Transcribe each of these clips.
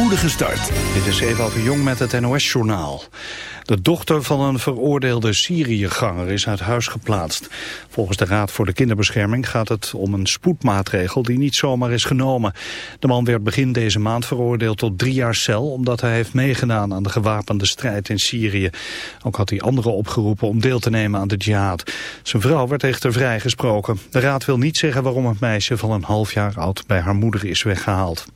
spoedige start. Dit is Eva de Jong met het NOS-journaal. De dochter van een veroordeelde Syriëganger is uit huis geplaatst. Volgens de Raad voor de Kinderbescherming gaat het om een spoedmaatregel die niet zomaar is genomen. De man werd begin deze maand veroordeeld tot drie jaar cel omdat hij heeft meegedaan aan de gewapende strijd in Syrië. Ook had hij anderen opgeroepen om deel te nemen aan de jihad. Zijn vrouw werd echter vrijgesproken. De Raad wil niet zeggen waarom het meisje van een half jaar oud bij haar moeder is weggehaald.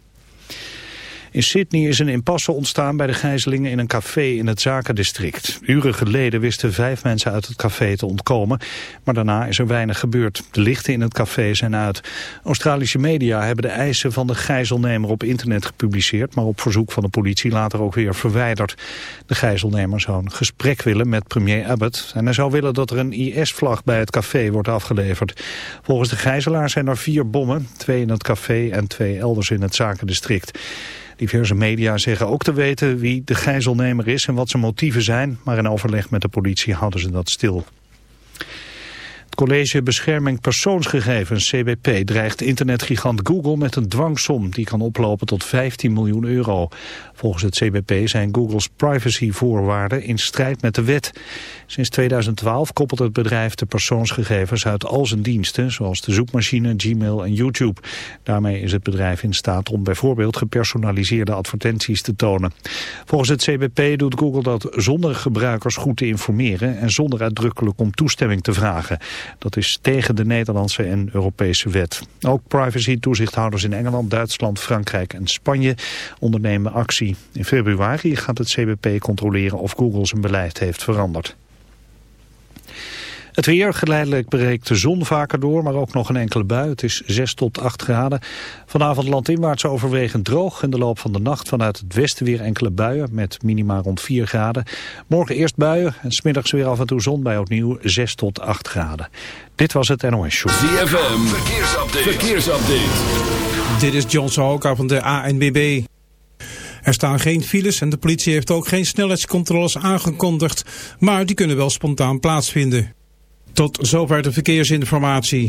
In Sydney is een impasse ontstaan bij de gijzelingen in een café in het zakendistrict. Uren geleden wisten vijf mensen uit het café te ontkomen, maar daarna is er weinig gebeurd. De lichten in het café zijn uit. Australische media hebben de eisen van de gijzelnemer op internet gepubliceerd, maar op verzoek van de politie later ook weer verwijderd. De gijzelnemer zou een gesprek willen met premier Abbott en hij zou willen dat er een IS-vlag bij het café wordt afgeleverd. Volgens de gijzelaar zijn er vier bommen, twee in het café en twee elders in het zakendistrict. Diverse media zeggen ook te weten wie de gijzelnemer is en wat zijn motieven zijn, maar in overleg met de politie houden ze dat stil. Het College Bescherming Persoonsgegevens, CBP, dreigt internetgigant Google met een dwangsom die kan oplopen tot 15 miljoen euro. Volgens het CBP zijn Google's privacyvoorwaarden in strijd met de wet. Sinds 2012 koppelt het bedrijf de persoonsgegevens uit al zijn diensten, zoals de zoekmachine, Gmail en YouTube. Daarmee is het bedrijf in staat om bijvoorbeeld gepersonaliseerde advertenties te tonen. Volgens het CBP doet Google dat zonder gebruikers goed te informeren en zonder uitdrukkelijk om toestemming te vragen. Dat is tegen de Nederlandse en Europese wet. Ook privacy-toezichthouders in Engeland, Duitsland, Frankrijk en Spanje ondernemen actie. In februari gaat het CBP controleren of Google zijn beleid heeft veranderd. Het weer geleidelijk breekt de zon vaker door, maar ook nog een enkele bui. Het is 6 tot 8 graden. Vanavond landinwaarts overwegend droog. In de loop van de nacht vanuit het westen weer enkele buien met minima rond 4 graden. Morgen eerst buien en smiddags weer af en toe zon bij opnieuw 6 tot 8 graden. Dit was het NOS Show. ZFM, verkeersupdate. verkeersupdate. Dit is John Sahoka van de ANBB. Er staan geen files en de politie heeft ook geen snelheidscontroles aangekondigd, maar die kunnen wel spontaan plaatsvinden. Tot zover de verkeersinformatie.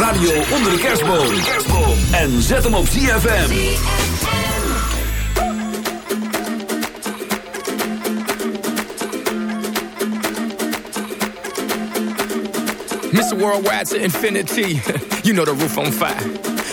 Radio onder de kerstboom. En zet hem op ZFM. Mr. Worldwide to infinity. you know the roof on fire.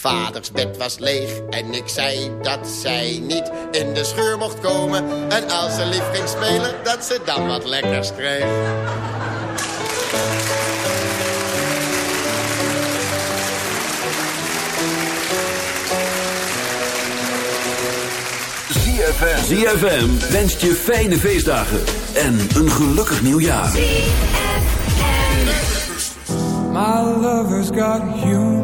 Vaders bed was leeg en ik zei dat zij niet in de scheur mocht komen. En als ze lief ging spelen, dat ze dan wat lekkers kreeg. ZFM. ZFM wenst je fijne feestdagen en een gelukkig nieuwjaar. My lover's got humor.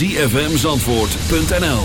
zfmzandvoort.nl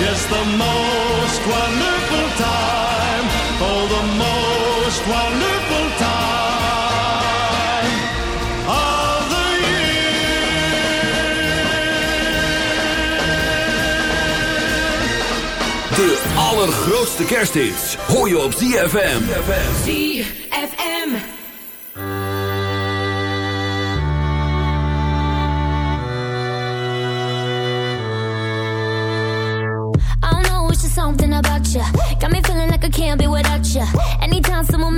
Yes, the most wonderful time. Oh, the most wonderful time of the De allergrootste kersthits hoor je op ZFM. ZFM.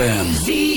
ZFM.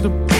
querido.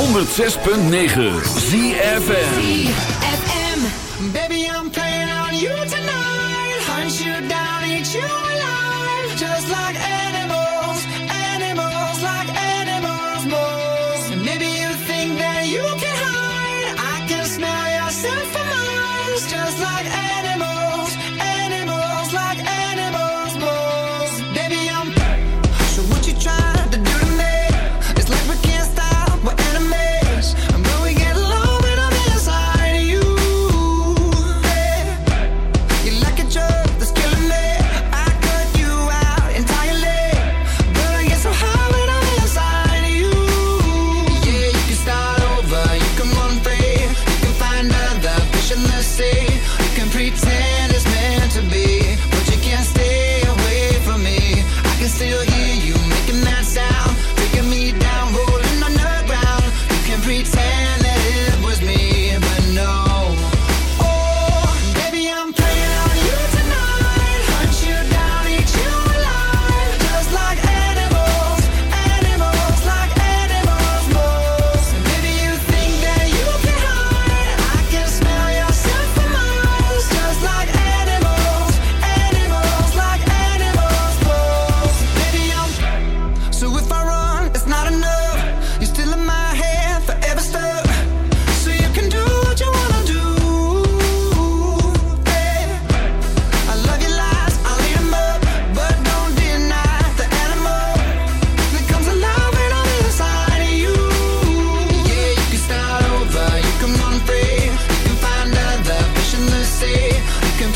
106.9 ZFM Baby I'm playing on you tonight. Hunt you down, eat you alive. Just like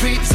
We.